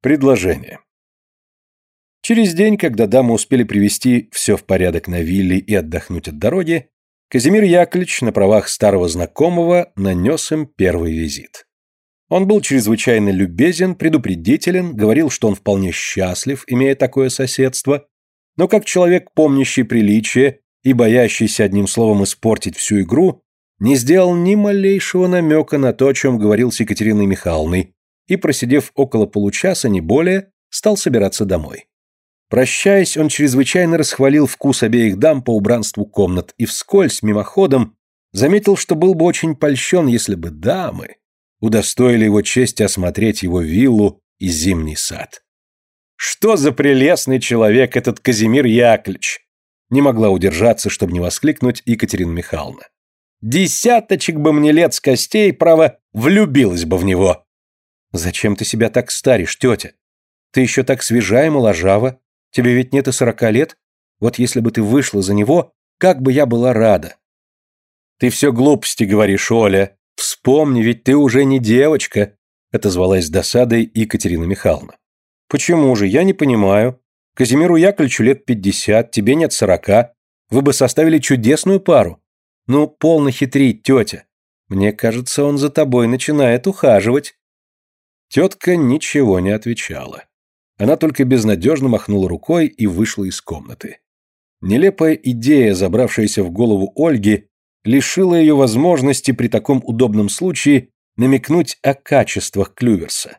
Предложение. Через день, когда дамы успели привести все в порядок на вилле и отдохнуть от дороги, Казимир Яковлевич на правах старого знакомого нанес им первый визит. Он был чрезвычайно любезен, предупредителен, говорил, что он вполне счастлив, имея такое соседство, но как человек, помнящий приличие и боящийся одним словом испортить всю игру, не сделал ни малейшего намека на то, о чем говорил с Екатериной Михайловной, и, просидев около получаса, не более, стал собираться домой. Прощаясь, он чрезвычайно расхвалил вкус обеих дам по убранству комнат и вскользь, мимоходом, заметил, что был бы очень польщен, если бы дамы удостоили его чести осмотреть его виллу и зимний сад. «Что за прелестный человек этот Казимир Яковлевич!» Не могла удержаться, чтобы не воскликнуть Екатерина Михайловна. «Десяточек бы мне лет с костей, право, влюбилась бы в него!» «Зачем ты себя так старишь, тетя? Ты еще так свежа и моложава. Тебе ведь нет и сорока лет. Вот если бы ты вышла за него, как бы я была рада!» «Ты все глупости говоришь, Оля. Вспомни, ведь ты уже не девочка!» отозвалась с досадой Екатерина Михайловна. «Почему же? Я не понимаю. Казимиру Яковлевичу лет пятьдесят, тебе нет сорока. Вы бы составили чудесную пару. Ну, полно хитрить, тетя. Мне кажется, он за тобой начинает ухаживать». Тетка ничего не отвечала. Она только безнадежно махнула рукой и вышла из комнаты. Нелепая идея, забравшаяся в голову Ольги, лишила ее возможности при таком удобном случае намекнуть о качествах Клюверса.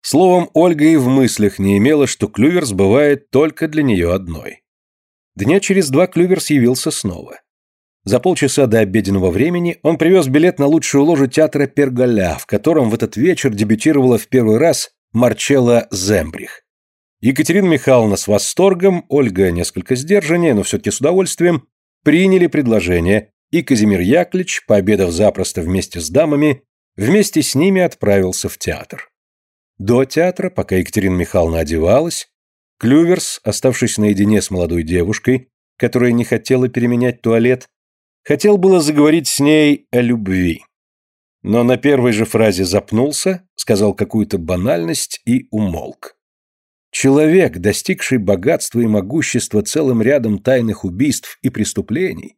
Словом, Ольга и в мыслях не имела, что Клюверс бывает только для нее одной. Дня через два Клюверс явился снова. За полчаса до обеденного времени он привез билет на лучшую ложу театра Перголя, в котором в этот вечер дебютировала в первый раз Марчелла Зембрих. Екатерина Михайловна с восторгом, Ольга несколько сдержаннее, но все-таки с удовольствием, приняли предложение, и Казимир Яковлевич, пообедав запросто вместе с дамами, вместе с ними отправился в театр. До театра, пока Екатерина Михайловна одевалась, Клюверс, оставшись наедине с молодой девушкой, которая не хотела переменять туалет, Хотел было заговорить с ней о любви. Но на первой же фразе запнулся, сказал какую-то банальность и умолк. Человек, достигший богатства и могущества целым рядом тайных убийств и преступлений,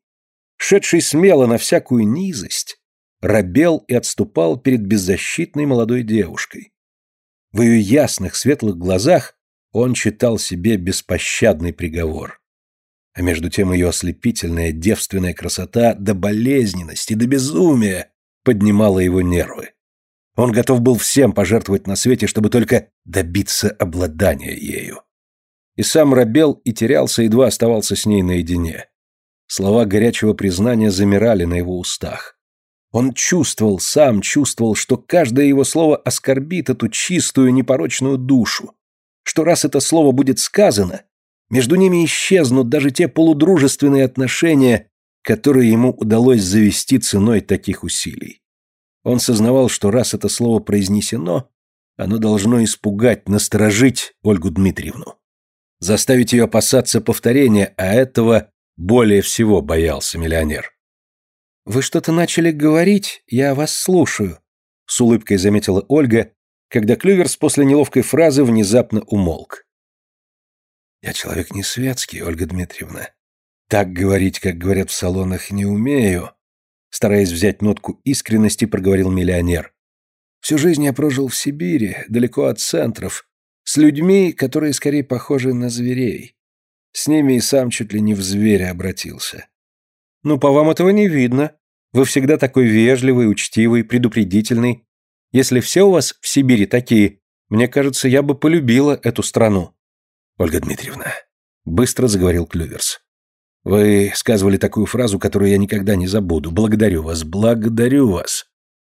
шедший смело на всякую низость, робел и отступал перед беззащитной молодой девушкой. В ее ясных светлых глазах он читал себе беспощадный приговор а между тем ее ослепительная девственная красота до болезненности, до безумия поднимала его нервы. Он готов был всем пожертвовать на свете, чтобы только добиться обладания ею. И сам робел и терялся, едва оставался с ней наедине. Слова горячего признания замирали на его устах. Он чувствовал, сам чувствовал, что каждое его слово оскорбит эту чистую, непорочную душу, что раз это слово будет сказано, между ними исчезнут даже те полудружественные отношения, которые ему удалось завести ценой таких усилий. Он сознавал, что раз это слово произнесено, оно должно испугать, насторожить Ольгу Дмитриевну. Заставить ее опасаться повторения, а этого более всего боялся миллионер. «Вы что-то начали говорить, я вас слушаю», — с улыбкой заметила Ольга, когда Клюверс после неловкой фразы внезапно умолк. Я человек не светский, Ольга Дмитриевна. Так говорить, как говорят в салонах, не умею. Стараясь взять нотку искренности, проговорил миллионер. Всю жизнь я прожил в Сибири, далеко от центров, с людьми, которые скорее похожи на зверей. С ними и сам чуть ли не в зверя обратился. Ну, по вам этого не видно. Вы всегда такой вежливый, учтивый, предупредительный. Если все у вас в Сибири такие, мне кажется, я бы полюбила эту страну. Ольга Дмитриевна, быстро заговорил Клюверс. Вы сказывали такую фразу, которую я никогда не забуду. Благодарю вас, благодарю вас.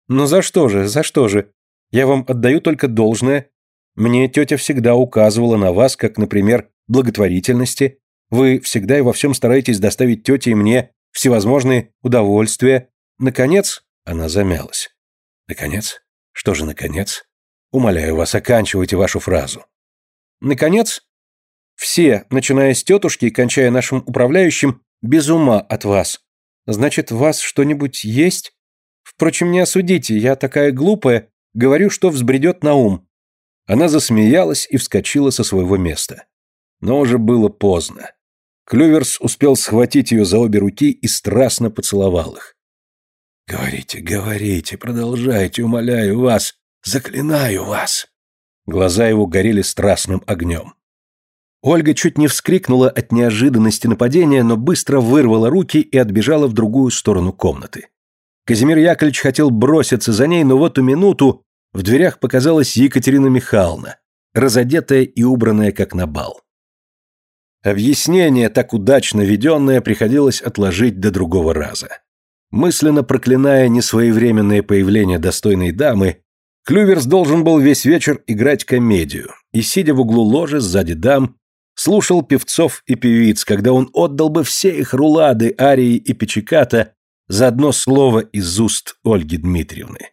Ну за что же, за что же? Я вам отдаю только должное. Мне тетя всегда указывала на вас, как, например, благотворительности. Вы всегда и во всем стараетесь доставить тете и мне всевозможные удовольствия. Наконец, она замялась. Наконец? Что же наконец? Умоляю вас, оканчивайте вашу фразу. Наконец, все, начиная с тетушки и кончая нашим управляющим, без ума от вас. Значит, вас что-нибудь есть? Впрочем, не осудите, я такая глупая, говорю, что взбредет на ум. Она засмеялась и вскочила со своего места. Но уже было поздно. Клюверс успел схватить ее за обе руки и страстно поцеловал их. «Говорите, говорите, продолжайте, умоляю вас, заклинаю вас!» Глаза его горели страстным огнем. Ольга чуть не вскрикнула от неожиданности нападения, но быстро вырвала руки и отбежала в другую сторону комнаты. Казимир Яковлевич хотел броситься за ней, но в эту минуту в дверях показалась Екатерина Михайловна, разодетая и убранная как на бал. Объяснение, так удачно веденное, приходилось отложить до другого раза. Мысленно проклиная несвоевременное появление достойной дамы, Клюверс должен был весь вечер играть комедию, и, сидя в углу ложи сзади дам, слушал певцов и певиц, когда он отдал бы все их рулады, арии и печиката за одно слово из уст Ольги Дмитриевны.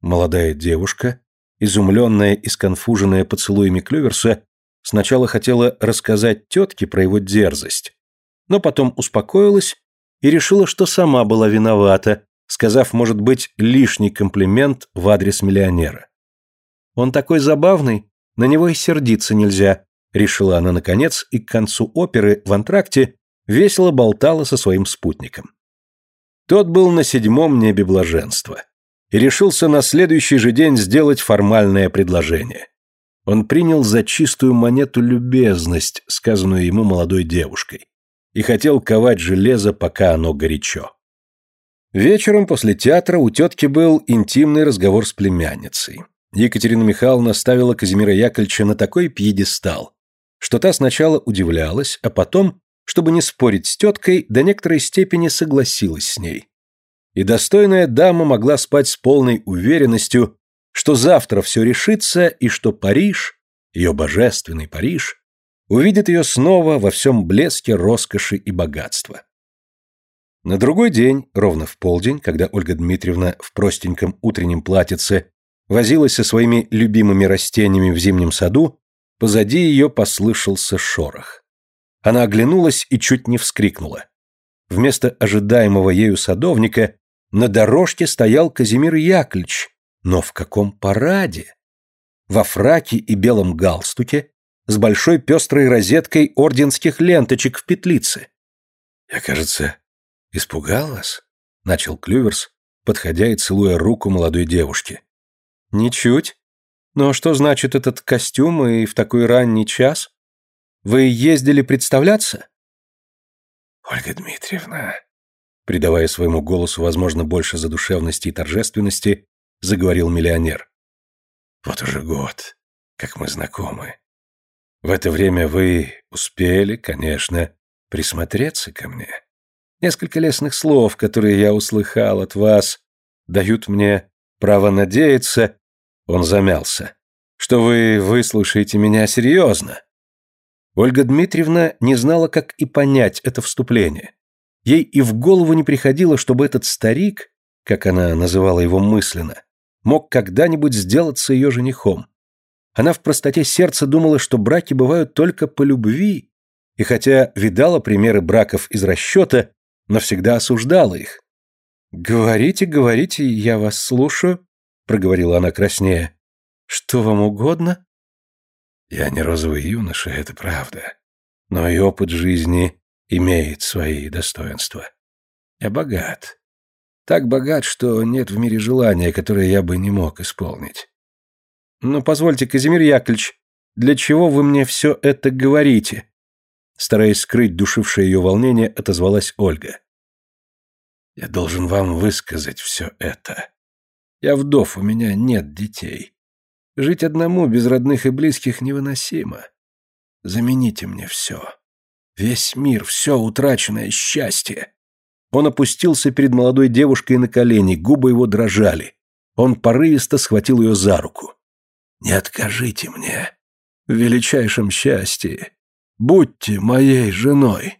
Молодая девушка, изумленная и сконфуженная поцелуями Клюверса, сначала хотела рассказать тетке про его дерзость, но потом успокоилась и решила, что сама была виновата, сказав, может быть, лишний комплимент в адрес миллионера. «Он такой забавный, на него и сердиться нельзя», решила она наконец и к концу оперы в антракте весело болтала со своим спутником. Тот был на седьмом небе блаженства и решился на следующий же день сделать формальное предложение. Он принял за чистую монету любезность, сказанную ему молодой девушкой, и хотел ковать железо, пока оно горячо. Вечером после театра у тетки был интимный разговор с племянницей. Екатерина Михайловна ставила Казимира Яковлевича на такой пьедестал, что та сначала удивлялась, а потом, чтобы не спорить с теткой, до некоторой степени согласилась с ней. И достойная дама могла спать с полной уверенностью, что завтра все решится и что Париж, ее божественный Париж, увидит ее снова во всем блеске роскоши и богатства. На другой день, ровно в полдень, когда Ольга Дмитриевна в простеньком утреннем платьице возилась со своими любимыми растениями в зимнем саду, позади ее послышался шорох. Она оглянулась и чуть не вскрикнула. Вместо ожидаемого ею садовника на дорожке стоял Казимир Яковлевич, но в каком параде? Во фраке и белом галстуке, с большой пестрой розеткой орденских ленточек в петлице. Я, кажется, «Испугал вас?» — начал Клюверс, подходя и целуя руку молодой девушки. «Ничуть. Но что значит этот костюм и в такой ранний час? Вы ездили представляться?» «Ольга Дмитриевна», придавая своему голосу, возможно, больше задушевности и торжественности, заговорил миллионер. «Вот уже год, как мы знакомы. В это время вы успели, конечно, присмотреться ко мне. Несколько лестных слов, которые я услыхал от вас, дают мне право надеяться, он замялся, что вы выслушаете меня серьезно. Ольга Дмитриевна не знала, как и понять это вступление. Ей и в голову не приходило, чтобы этот старик, как она называла его мысленно, мог когда-нибудь сделаться ее женихом. Она в простоте сердца думала, что браки бывают только по любви, и хотя видала примеры браков из расчета, но всегда осуждала их. «Говорите, говорите, я вас слушаю», — проговорила она краснее. «Что вам угодно?» «Я не розовый юноша, это правда. Но и опыт жизни имеет свои достоинства. Я богат. Так богат, что нет в мире желания, которое я бы не мог исполнить». «Ну, позвольте, Казимир Яковлевич, для чего вы мне все это говорите?» Стараясь скрыть душившее ее волнение, отозвалась Ольга. «Я должен вам высказать все это. Я вдов, у меня нет детей. Жить одному без родных и близких невыносимо. Замените мне все. Весь мир, все утраченное счастье». Он опустился перед молодой девушкой на колени, губы его дрожали. Он порывисто схватил ее за руку. «Не откажите мне в величайшем счастье. Будьте моей женой.